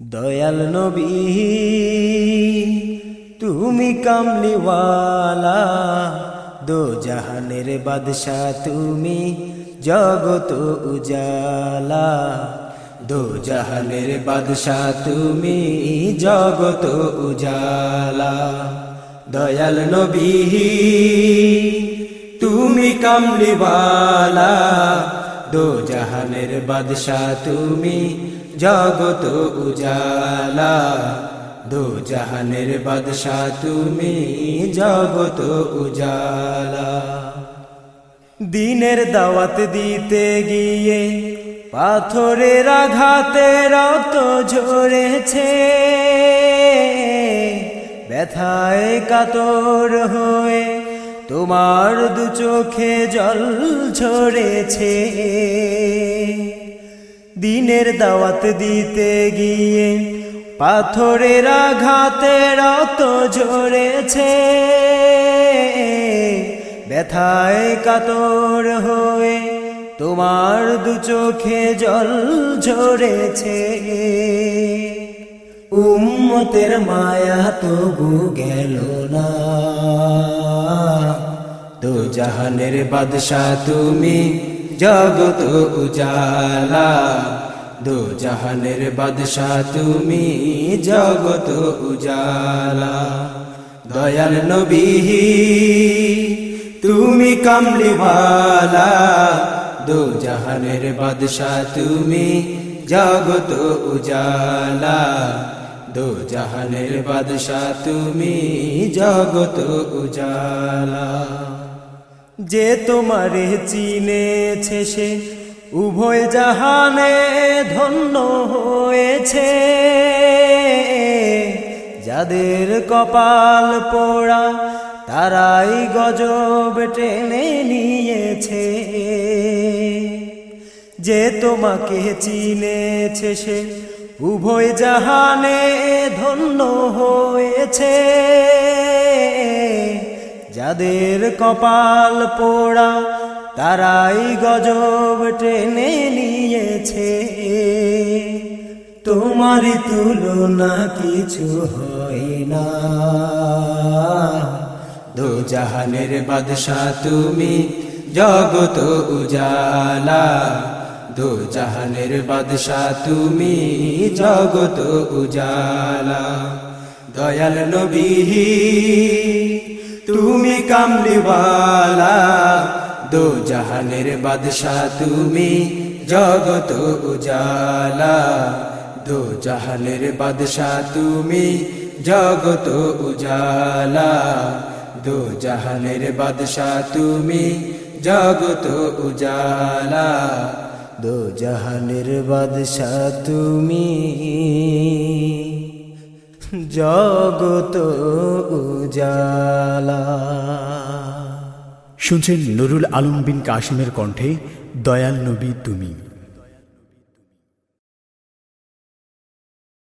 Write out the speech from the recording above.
দয়াল নবী, তুমি কামলিওয়ালা দো জাহানের বাদশাহ তুমি জগত উজালা দো জাহানের বাদশাহ তুমি জগত উজালা। দয়াল নবী, তুমি কামলিওয়ালা দো জাহানের বাদশাহ তুমি জগত উজালা। দো জাহানের বাদশাহ তুমি জগত উজালা। দিনের দাওয়াত দিতে গিয়ে পাথরের আঘাতে রক্ত ঝরেছে। ব্যথায় কাতর হয়ে তোমার দু চোখে জল ঝরেছে। দিনের দাওয়াত দিতে গিয়ে পাথরের আঘাতে রক্ত ঝরেছে। ব্যথায় কাতর হয়ে তোমার দু চোখে জল ঝরেছে। উম্মতের মায়া তবু গেল না। তো জাহানের বাদশাহ তুমি জগত উজালা। দো জাহানের বাদশাহ তুমি জগত উজালা। দয়াল নবী তুমি কামলিওয়ালা। দো জাহানের বাদশাহ তুমি জগত উজালা। দো জাহানের বাদশাহ তুমি জগত উজালা। যে তোমারে চিনেছে সে, উভয় জাহানে ধন্য হয়েছে। যাদের কপাল পোড়া, তারাই গজব টেনে নিয়েছে। যে তোমাকে চিনেছে সে, উভয় জাহানে ধন্য হয়েছে। যাদের কপাল পোড়া, তারাই গজব টেনে নিয়েছে। তোমারই তুলনা কিছু হয় না। দো জাহানের বাদশাহ তুমি জগত উজালা। দো জাহানের বাদশাহ তুমি জগত উজালা। দয়াল নবী তুমি কামলিওয়ালা, দো জাহানের বাদশাহ তুমি জগত উজালা। দো জাহানের বাদশাহ তুমি জগত উজালা। দো জাহানের বাদশাহ তুমি জগত উজালা। দো জাহানের বাদশাহ তুমি জগত উজালা। শুনছেন নুরুল আলম বিন কাশিমের কণ্ঠে দয়াল নবী তুমি।